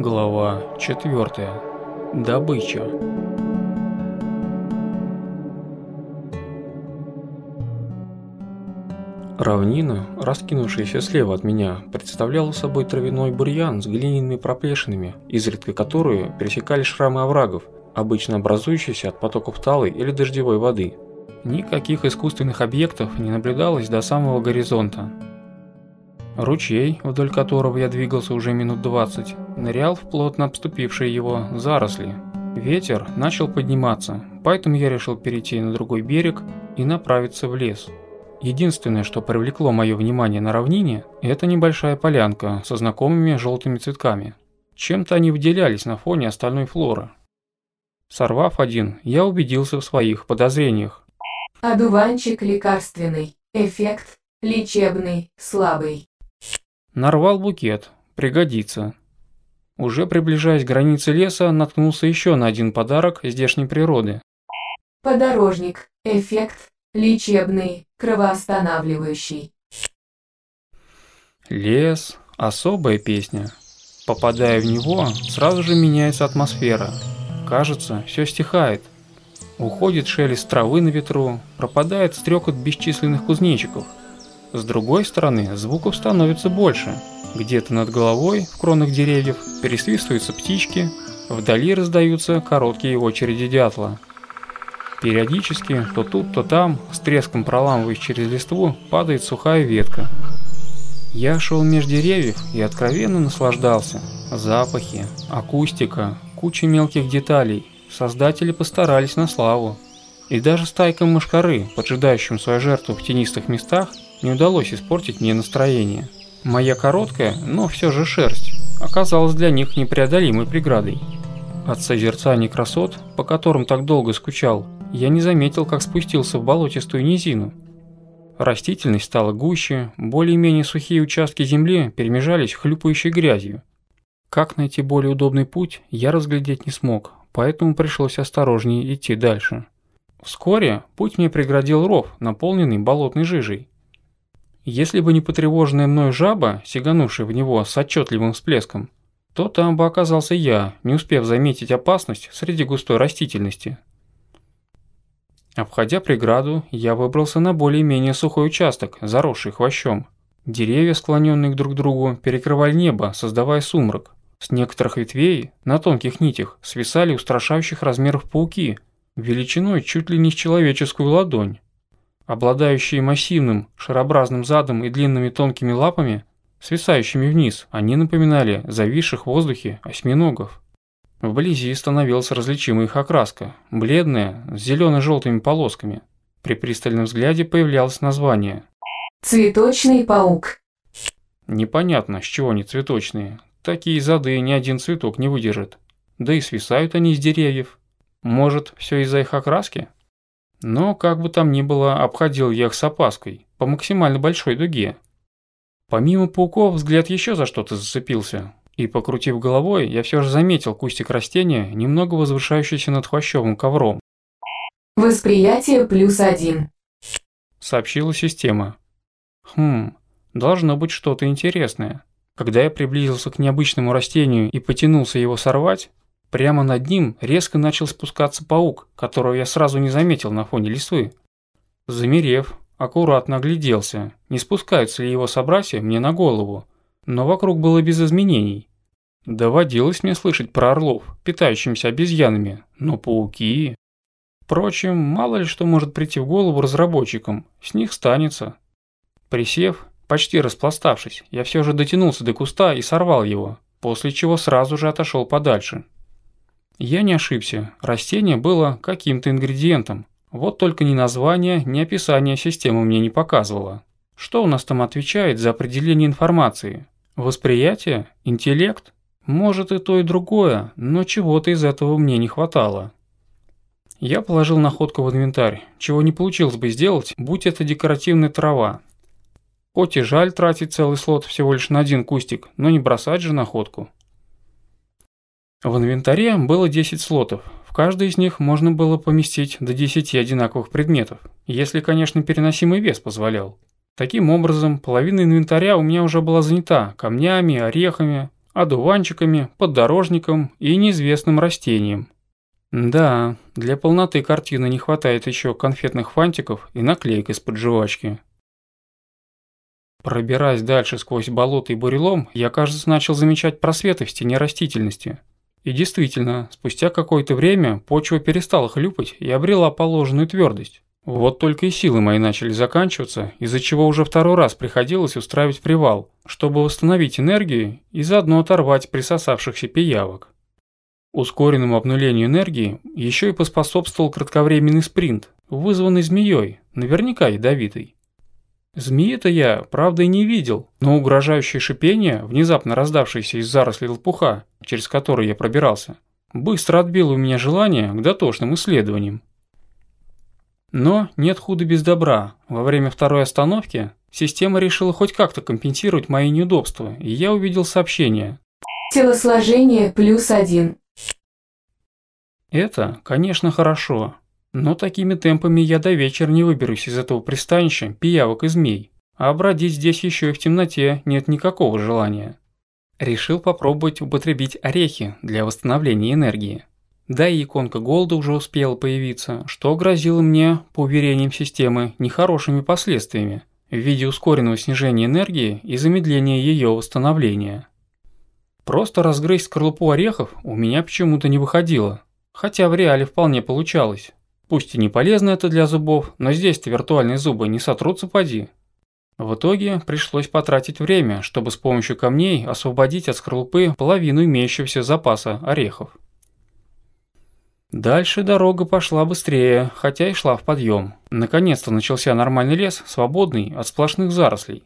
Глава 4. Добыча. Равнина, раскинувшаяся слева от меня, представляла собой травяной бурьян с глиняными проплешинами, изредка которые пересекали шрамы оврагов, обычно образующиеся от потоков талой или дождевой воды. Никаких искусственных объектов не наблюдалось до самого горизонта, Ручей, вдоль которого я двигался уже минут 20, нырял в плотно обступившие его заросли. Ветер начал подниматься, поэтому я решил перейти на другой берег и направиться в лес. Единственное, что привлекло мое внимание на равнине, это небольшая полянка со знакомыми желтыми цветками. Чем-то они выделялись на фоне остальной флоры. Сорвав один, я убедился в своих подозрениях. Одуванчик лекарственный, эффект лечебный, слабый. Нарвал букет. Пригодится. Уже приближаясь к границе леса, наткнулся еще на один подарок здешней природы. Подорожник. Эффект. Лечебный. Кровоостанавливающий. Лес. Особая песня. Попадая в него, сразу же меняется атмосфера. Кажется, все стихает. Уходит шелест травы на ветру, пропадает стрекот бесчисленных кузнечиков – с другой стороны, звуков становится больше. Где-то над головой, в кронах деревьев, пересвистываются птички, вдали раздаются короткие очереди дятла. Периодически, то тут, то там, с треском проламываясь через листву, падает сухая ветка. Я шел меж деревьев и откровенно наслаждался. Запахи, акустика, куча мелких деталей. Создатели постарались на славу. И даже стайкам мышкары, поджидающим свою жертву в тенистых местах, не удалось испортить мне настроение. Моя короткая, но все же шерсть, оказалась для них непреодолимой преградой. От созерцания красот, по которым так долго скучал, я не заметил, как спустился в болотистую низину. Растительность стала гуще, более-менее сухие участки земли перемежались хлюпающей грязью. Как найти более удобный путь, я разглядеть не смог, поэтому пришлось осторожнее идти дальше. Вскоре путь мне преградил ров, наполненный болотной жижей. Если бы не потревоженная мной жаба, сиганувшая в него с отчетливым всплеском, то там бы оказался я, не успев заметить опасность среди густой растительности. Обходя преграду, я выбрался на более-менее сухой участок, заросший хвощом. Деревья, склоненные друг к другу, перекрывали небо, создавая сумрак. С некоторых ветвей на тонких нитях свисали устрашающих размеров пауки – величиной чуть ли не с человеческую ладонь. Обладающие массивным, шарообразным задом и длинными тонкими лапами, свисающими вниз, они напоминали зависших в воздухе осьминогов. Вблизи становилась различима их окраска, бледная, с зелено-желтыми полосками. При пристальном взгляде появлялось название. Цветочный паук. Непонятно, с чего они цветочные. Такие зады ни один цветок не выдержит. Да и свисают они с деревьев. Может, все из-за их окраски? Но, как бы там ни было, обходил я их с опаской, по максимально большой дуге. Помимо пауков, взгляд еще за что-то зацепился. И, покрутив головой, я все же заметил кустик растения, немного возвышающийся над хвощевым ковром. «Восприятие плюс один», — сообщила система. «Хм, должно быть что-то интересное». Когда я приблизился к необычному растению и потянулся его сорвать, Прямо над ним резко начал спускаться паук, которого я сразу не заметил на фоне листвы. Замерев, аккуратно огляделся, не спускаются ли его собратья мне на голову, но вокруг было без изменений. Доводилось мне слышать про орлов, питающимся обезьянами, но пауки... Впрочем, мало ли что может прийти в голову разработчикам, с них станется. Присев, почти распластавшись, я все же дотянулся до куста и сорвал его, после чего сразу же отошел подальше, я не ошибся, растение было каким-то ингредиентом. Вот только ни название, ни описание системы мне не показывало. Что у нас там отвечает за определение информации? Восприятие? Интеллект? Может и то, и другое, но чего-то из этого мне не хватало. Я положил находку в инвентарь, чего не получилось бы сделать, будь это декоративная трава. Хоть и жаль тратить целый слот всего лишь на один кустик, но не бросать же находку. В инвентаре было 10 слотов. В каждый из них можно было поместить до 10 одинаковых предметов, если, конечно, переносимый вес позволял. Таким образом, половина инвентаря у меня уже была занята камнями, орехами, одуванчиками, поддорожником и неизвестным растением. Да, для полноты картины не хватает еще конфетных фантиков и наклеек из-под жвачки. Пробираясь дальше сквозь болото и бурелом, я, кажется, начал замечать просветы в стене растительности – и действительно, спустя какое-то время почва перестала хлюпать и обрела положенную твердость. Вот только и силы мои начали заканчиваться, из-за чего уже второй раз приходилось устраивать привал, чтобы восстановить энергию и заодно оторвать присосавшихся пиявок. Ускоренному обнулению энергии еще и поспособствовал кратковременный спринт, вызванный змеей, наверняка ядовитой. Змеи-то я, правда, и не видел, но угрожающее шипение, внезапно раздавшееся из зарослей лопуха, через который я пробирался, быстро отбило у меня желание к дотошным исследованиям. Но нет худа без добра. Во время второй остановки система решила хоть как-то компенсировать мои неудобства, и я увидел сообщение. Телосложение плюс один. Это, конечно, хорошо, но такими темпами я до вечера не выберусь из этого пристанища пиявок и змей, а бродить здесь еще и в темноте нет никакого желания решил попробовать употребить орехи для восстановления энергии. Да и иконка голода уже успела появиться, что грозило мне, по уверениям системы, нехорошими последствиями в виде ускоренного снижения энергии и замедления ее восстановления. Просто разгрызть скорлупу орехов у меня почему-то не выходило, хотя в реале вполне получалось. Пусть и не полезно это для зубов, но здесь-то виртуальные зубы не сотрутся поди. В итоге пришлось потратить время, чтобы с помощью камней освободить от скорлупы половину имеющегося запаса орехов. Дальше дорога пошла быстрее, хотя и шла в подъем. Наконец-то начался нормальный лес, свободный от сплошных зарослей.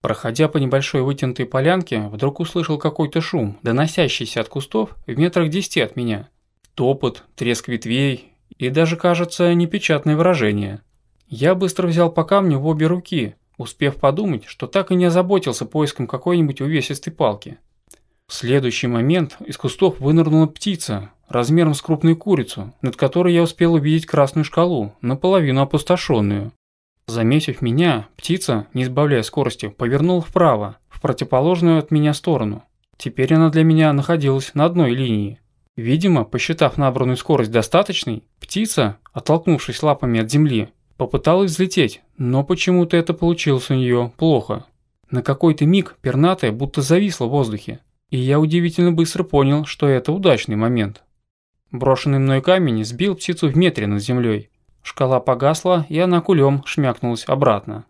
Проходя по небольшой вытянутой полянке, вдруг услышал какой-то шум, доносящийся от кустов в метрах десяти от меня. Топот, треск ветвей и даже, кажется, непечатное выражение. Я быстро взял по камню в обе руки, успев подумать, что так и не озаботился поиском какой-нибудь увесистой палки. В следующий момент из кустов вынырнула птица, размером с крупную курицу, над которой я успел увидеть красную шкалу, наполовину опустошенную. Заметив меня, птица, не избавляя скорости, повернула вправо, в противоположную от меня сторону. Теперь она для меня находилась на одной линии. Видимо, посчитав набранную скорость достаточной, птица, оттолкнувшись лапами от земли, Попыталась взлететь, но почему-то это получилось у нее плохо. На какой-то миг пернатая будто зависла в воздухе, и я удивительно быстро понял, что это удачный момент. Брошенный мной камень сбил птицу в метре над землей. Шкала погасла, и она кулем шмякнулась обратно.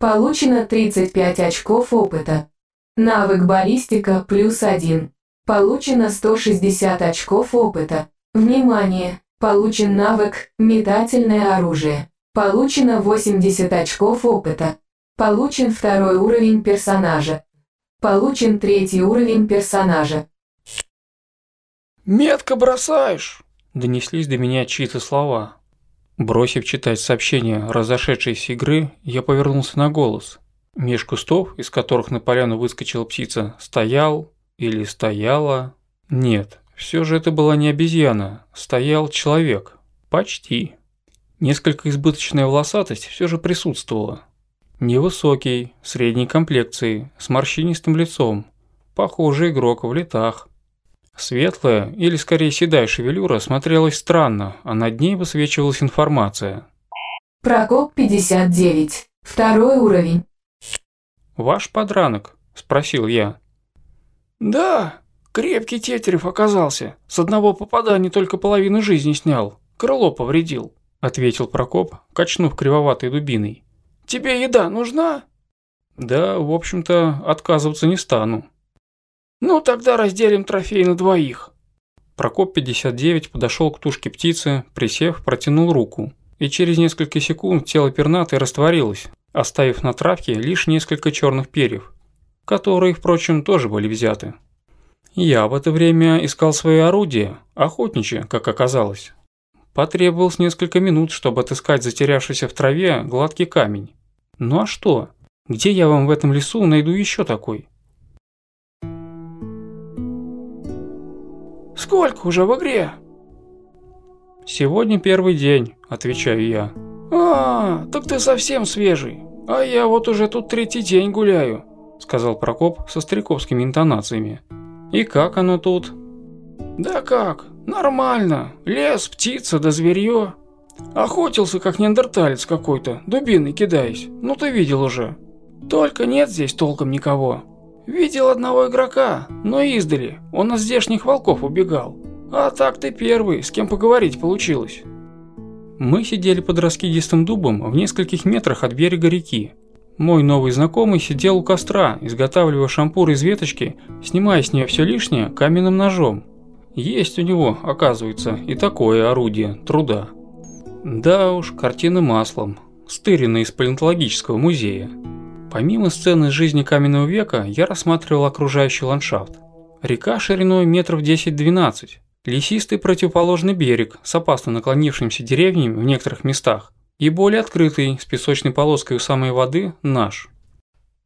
Получено 35 очков опыта. Навык баллистика плюс 1. Получено 160 очков опыта. Внимание! Получен навык «Метательное оружие». Получено 80 очков опыта. Получен второй уровень персонажа. Получен третий уровень персонажа. «Метко бросаешь!» – донеслись до меня чьи-то слова. Бросив читать сообщение, разошедшейся игры, я повернулся на голос. Меж кустов, из которых на поляну выскочила птица, стоял или стояла... Нет, все же это была не обезьяна, стоял человек. Почти. Несколько избыточная волосатость все же присутствовала. Невысокий, средней комплекции, с морщинистым лицом. Похожий игрок в летах. Светлая, или скорее седая шевелюра смотрелась странно, а над ней высвечивалась информация. Прокоп 59. Второй уровень. «Ваш подранок?» – спросил я. «Да», Крепкий Тетерев оказался. С одного попадания только половину жизни снял. Крыло повредил», — ответил Прокоп, качнув кривоватой дубиной. «Тебе еда нужна?» «Да, в общем-то, отказываться не стану». «Ну, тогда разделим трофей на двоих». Прокоп 59 подошел к тушке птицы, присев, протянул руку. И через несколько секунд тело пернатой растворилось, оставив на травке лишь несколько черных перьев, которые, впрочем, тоже были взяты. Я в это время искал свои орудия охотничье, как оказалось. Потребовалось несколько минут, чтобы отыскать затерявшийся в траве гладкий камень. Ну а что? Где я вам в этом лесу найду еще такой? Сколько уже в игре? Сегодня первый день, отвечаю я. А, так ты совсем свежий. А я вот уже тут третий день гуляю, сказал Прокоп со стариковскими интонациями. «И как оно тут?» «Да как, нормально. Лес, птица да зверье. Охотился, как неандерталец какой-то, дубиной кидаясь. Ну ты видел уже. Только нет здесь толком никого. Видел одного игрока, но издали. Он от здешних волков убегал. А так ты первый, с кем поговорить получилось». Мы сидели под раскидистым дубом в нескольких метрах от берега реки, мой новый знакомый сидел у костра, изготавливая шампур из веточки, снимая с нее все лишнее каменным ножом. Есть у него, оказывается, и такое орудие труда. Да уж, картины маслом, стыренные из палеонтологического музея. Помимо сцены из жизни каменного века, я рассматривал окружающий ландшафт. Река шириной метров 10-12, лесистый противоположный берег с опасно наклонившимися деревнями в некоторых местах, и более открытый, с песочной полоской у самой воды, наш.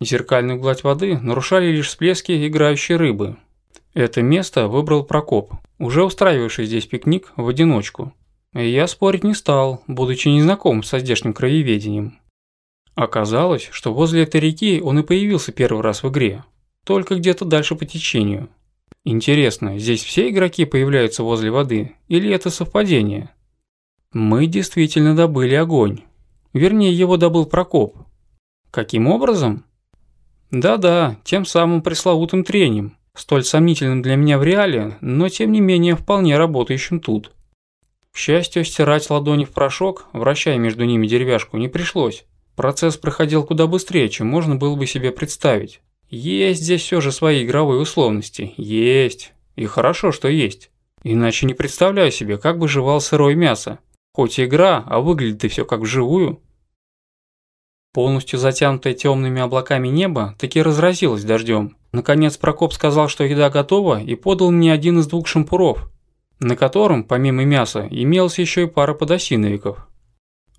Зеркальную гладь воды нарушали лишь всплески играющей рыбы. Это место выбрал Прокоп, уже устраивавший здесь пикник в одиночку. И я спорить не стал, будучи незнаком со здешним краеведением. Оказалось, что возле этой реки он и появился первый раз в игре, только где-то дальше по течению. Интересно, здесь все игроки появляются возле воды или это совпадение? Мы действительно добыли огонь. Вернее, его добыл Прокоп. Каким образом? Да-да, тем самым пресловутым трением, столь сомнительным для меня в реале, но тем не менее вполне работающим тут. К счастью, стирать ладони в порошок, вращая между ними деревяшку, не пришлось. Процесс проходил куда быстрее, чем можно было бы себе представить. Есть здесь все же свои игровые условности. Есть. И хорошо, что есть. Иначе не представляю себе, как бы жевал сырое мясо, Хоть игра, а выглядит и все как вживую. Полностью затянутое темными облаками небо таки разразилось дождем. Наконец Прокоп сказал, что еда готова, и подал мне один из двух шампуров, на котором, помимо мяса, имелась еще и пара подосиновиков.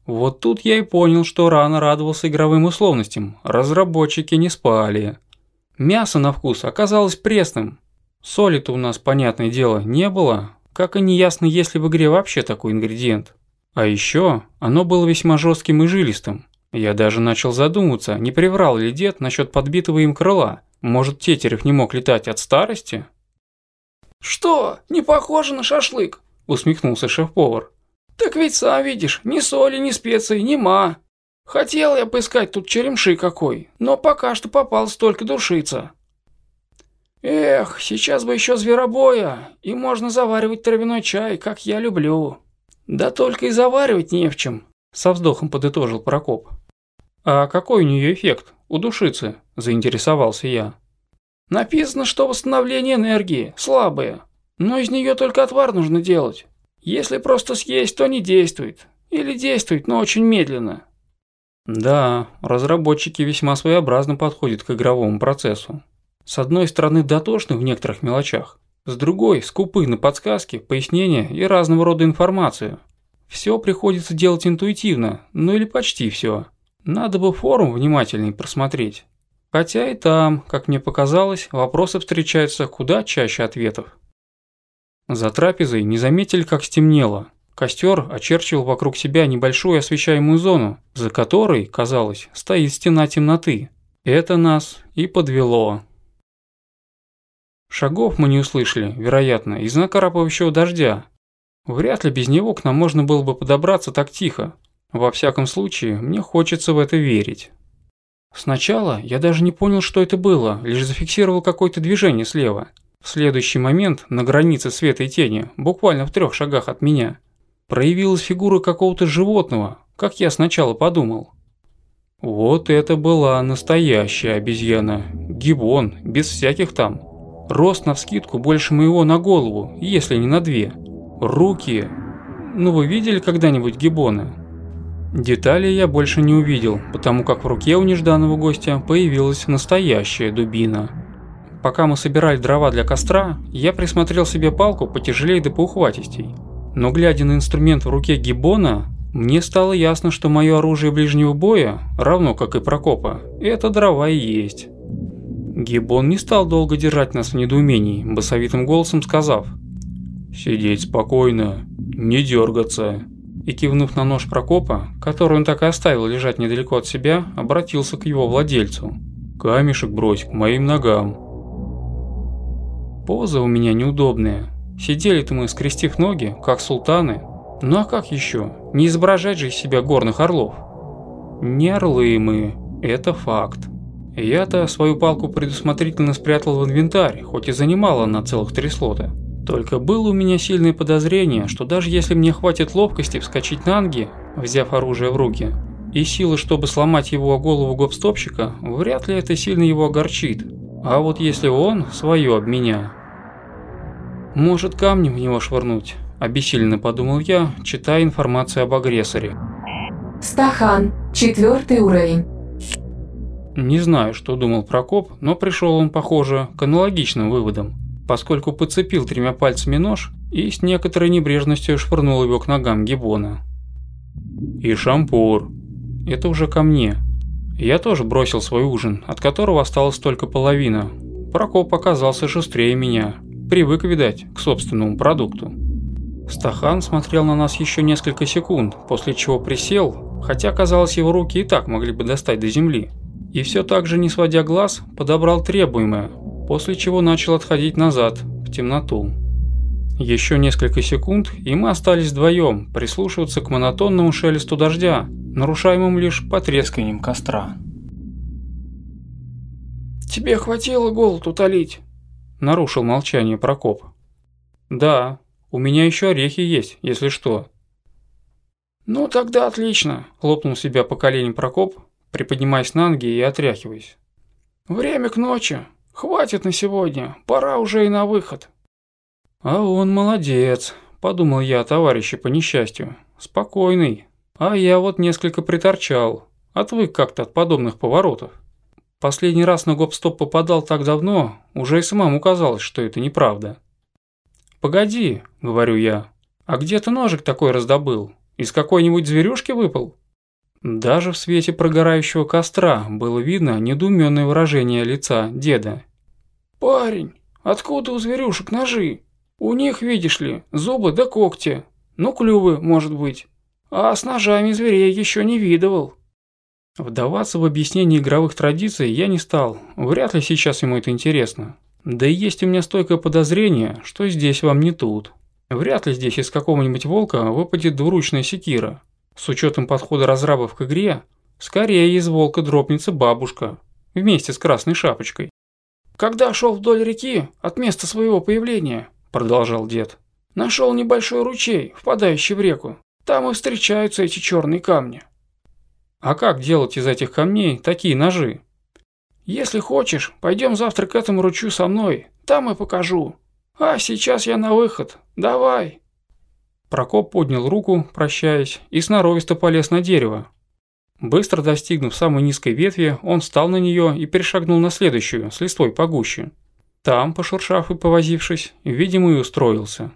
Вот тут я и понял, что рано радовался игровым условностям. Разработчики не спали. Мясо на вкус оказалось пресным. Соли-то у нас, понятное дело, не было. Как и неясно, есть ли в игре вообще такой ингредиент. А еще оно было весьма жестким и жилистым. Я даже начал задумываться, не приврал ли дед насчет подбитого им крыла. Может, Тетерев не мог летать от старости? «Что, не похоже на шашлык?» – усмехнулся шеф-повар. «Так ведь сам видишь, ни соли, ни специй, ни ма. Хотел я поискать тут черемши какой, но пока что попалась только душица». «Эх, сейчас бы еще зверобоя, и можно заваривать травяной чай, как я люблю». «Да только и заваривать не в чем», – со вздохом подытожил Прокоп. «А какой у нее эффект? У душицы?» – заинтересовался я. «Написано, что восстановление энергии слабое, но из нее только отвар нужно делать. Если просто съесть, то не действует. Или действует, но очень медленно». Да, разработчики весьма своеобразно подходят к игровому процессу. С одной стороны дотошны в некоторых мелочах, с другой, скупы на подсказки, пояснения и разного рода информацию. Все приходится делать интуитивно, ну или почти все. Надо бы форум внимательней просмотреть. Хотя и там, как мне показалось, вопросы встречаются куда чаще ответов. За трапезой не заметили, как стемнело. Костер очерчивал вокруг себя небольшую освещаемую зону, за которой, казалось, стоит стена темноты. Это нас и подвело. Шагов мы не услышали, вероятно, из накарапывающего дождя. Вряд ли без него к нам можно было бы подобраться так тихо. Во всяком случае, мне хочется в это верить. Сначала я даже не понял, что это было, лишь зафиксировал какое-то движение слева. В следующий момент, на границе света и тени, буквально в трех шагах от меня, проявилась фигура какого-то животного, как я сначала подумал. Вот это была настоящая обезьяна. Гибон, без всяких там. Рост на навскидку больше моего на голову, если не на две. Руки... Ну вы видели когда-нибудь гибоны? Деталей я больше не увидел, потому как в руке у нежданного гостя появилась настоящая дубина. Пока мы собирали дрова для костра, я присмотрел себе палку потяжелее до поухватистей. Но глядя на инструмент в руке гибона, мне стало ясно, что мое оружие ближнего боя, равно как и Прокопа, это дрова и есть. Гиббон не стал долго держать нас в недоумении, басовитым голосом сказав «Сидеть спокойно, не дергаться». И кивнув на нож Прокопа, который он так и оставил лежать недалеко от себя, обратился к его владельцу. «Камешек брось к моим ногам». Поза у меня неудобная. Сидели-то мы, скрестив ноги, как султаны. Ну а как еще? Не изображать же из себя горных орлов. Не орлы мы, это факт. Я-то свою палку предусмотрительно спрятал в инвентарь, хоть и занимала она целых три слота. Только было у меня сильное подозрение, что даже если мне хватит ловкости вскочить на ноги, взяв оружие в руки, и силы, чтобы сломать его голову гопстопщика, вряд ли это сильно его огорчит. А вот если он свое об меня... Может камнем в него швырнуть, обессиленно подумал я, читая информацию об агрессоре. Стахан, четвертый уровень. Не знаю, что думал Прокоп, но пришел он, похоже, к аналогичным выводам, поскольку подцепил тремя пальцами нож и с некоторой небрежностью швырнул его к ногам Гибона. «И шампур. Это уже ко мне. Я тоже бросил свой ужин, от которого осталась только половина. Прокоп оказался шустрее меня. Привык, видать, к собственному продукту». Стахан смотрел на нас еще несколько секунд, после чего присел, хотя, казалось, его руки и так могли бы достать до земли и все так же, не сводя глаз, подобрал требуемое, после чего начал отходить назад, в темноту. Еще несколько секунд, и мы остались вдвоем прислушиваться к монотонному шелесту дождя, нарушаемым лишь потрескиванием костра. «Тебе хватило голод утолить?» – нарушил молчание Прокоп. «Да, у меня еще орехи есть, если что». «Ну тогда отлично», – хлопнул себя по коленям Прокоп, приподнимаясь на ноги и отряхиваясь. «Время к ночи. Хватит на сегодня. Пора уже и на выход». «А он молодец», – подумал я о товарище по несчастью. «Спокойный. А я вот несколько приторчал. Отвык как-то от подобных поворотов. Последний раз на гоп-стоп попадал так давно, уже и самому казалось, что это неправда». «Погоди», – говорю я, – «а где ты ножик такой раздобыл? Из какой-нибудь зверюшки выпал?» Даже в свете прогорающего костра было видно недоуменное выражение лица деда. «Парень, откуда у зверюшек ножи? У них, видишь ли, зубы да когти. Ну, клювы, может быть. А с ножами зверей еще не видывал». Вдаваться в объяснение игровых традиций я не стал, вряд ли сейчас ему это интересно. Да и есть у меня стойкое подозрение, что здесь вам не тут. Вряд ли здесь из какого-нибудь волка выпадет двуручная секира. С учетом подхода разрабов к игре, скорее из волка дропнется бабушка вместе с красной шапочкой. «Когда шел вдоль реки от места своего появления», – продолжал дед, – «нашел небольшой ручей, впадающий в реку. Там и встречаются эти черные камни». «А как делать из этих камней такие ножи?» «Если хочешь, пойдем завтра к этому ручью со мной, там и покажу. А сейчас я на выход, давай». Прокоп поднял руку, прощаясь, и сноровисто полез на дерево. Быстро достигнув самой низкой ветви, он встал на нее и перешагнул на следующую, с листвой погуще. Там, пошуршав и повозившись, видимо и устроился.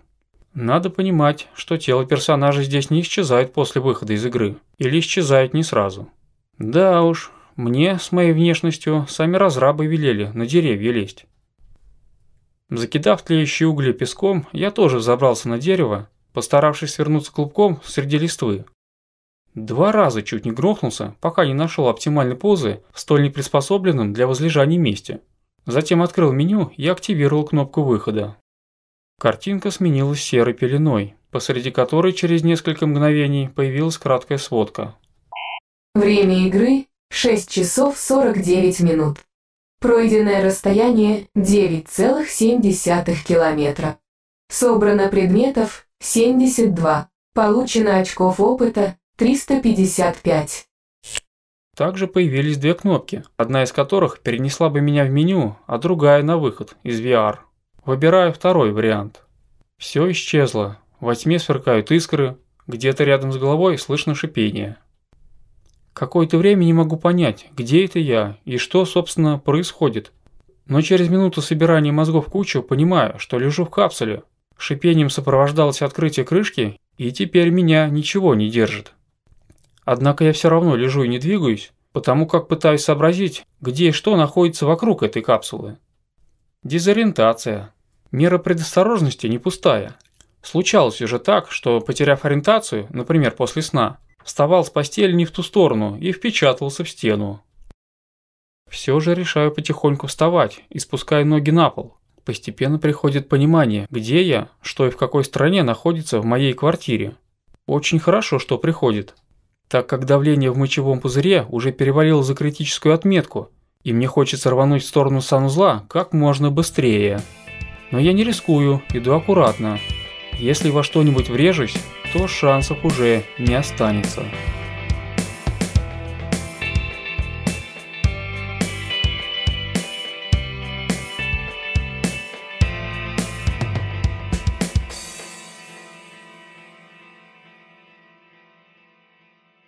Надо понимать, что тело персонажа здесь не исчезает после выхода из игры, или исчезает не сразу. Да уж, мне с моей внешностью сами разрабы велели на деревья лезть. Закидав тлеющие угли песком, я тоже забрался на дерево постаравшись свернуться клубком среди листвы. Два раза чуть не грохнулся, пока не нашел оптимальной позы в столь неприспособленном для возлежания месте. Затем открыл меню и активировал кнопку выхода. Картинка сменилась серой пеленой, посреди которой через несколько мгновений появилась краткая сводка. Время игры – 6 часов 49 минут. Пройденное расстояние – 9,7 километра. Собрано предметов 72. Получено очков опыта 355. Также появились две кнопки, одна из которых перенесла бы меня в меню, а другая на выход из VR. Выбираю второй вариант. Все исчезло. Во тьме сверкают искры, где-то рядом с головой слышно шипение. Какое-то время не могу понять, где это я и что, собственно, происходит. Но через минуту собирания мозгов кучу понимаю, что лежу в капсуле, Шипением сопровождалось открытие крышки, и теперь меня ничего не держит. Однако я все равно лежу и не двигаюсь, потому как пытаюсь сообразить, где и что находится вокруг этой капсулы. Дезориентация. Мера предосторожности не пустая. Случалось уже так, что, потеряв ориентацию, например, после сна, вставал с постели не в ту сторону и впечатывался в стену. Все же решаю потихоньку вставать и спускаю ноги на пол. Постепенно приходит понимание, где я, что и в какой стране находится в моей квартире. Очень хорошо, что приходит, так как давление в мочевом пузыре уже перевалило за критическую отметку, и мне хочется рвануть в сторону санузла как можно быстрее. Но я не рискую, иду аккуратно. Если во что-нибудь врежусь, то шансов уже не останется.